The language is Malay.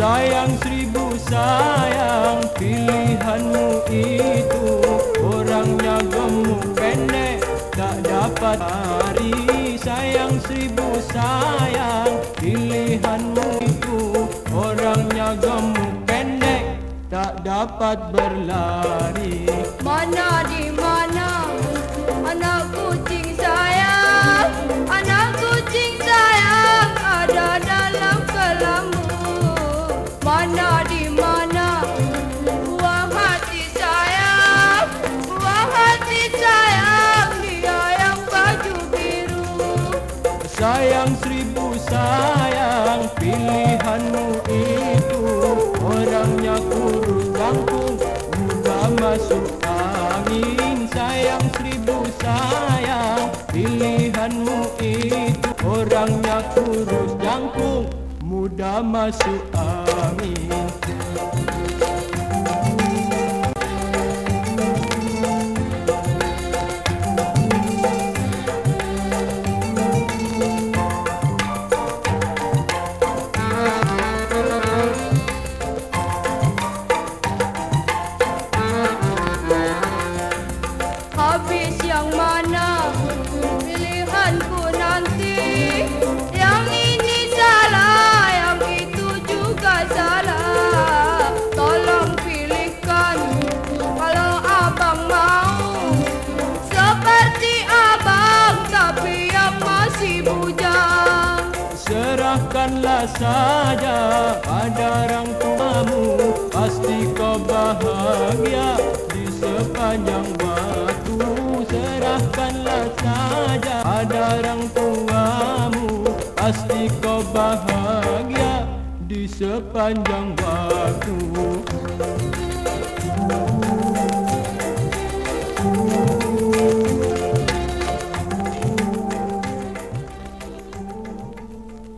Sayang seribu sayang Pilihanmu itu. Orangnya gemuk pendek Tak dapat hari. Sayang seribu sayang Pilihanmu itu. Orangnya gemuk pendek Tak dapat berlari. Mana di mana? Anak kucing sayang Anak kucing sayang sayang pilihanmu itu. Orangnya kurus jangkung mudah masuk angin. Sayang seribu sayang pilihanmu itu. Orangnya kurus jangkung mudah masuk angin salah Tolong pilihkan. Kalau abang mau Seperti abang tapi yang masih bujang Serahkanlah saja pada orang tuamu. Pasti kau bahagia di sepanjang waktu. Serahkanlah saja pada orang tuamu. Pasti kau bahagia di sepanjang waktu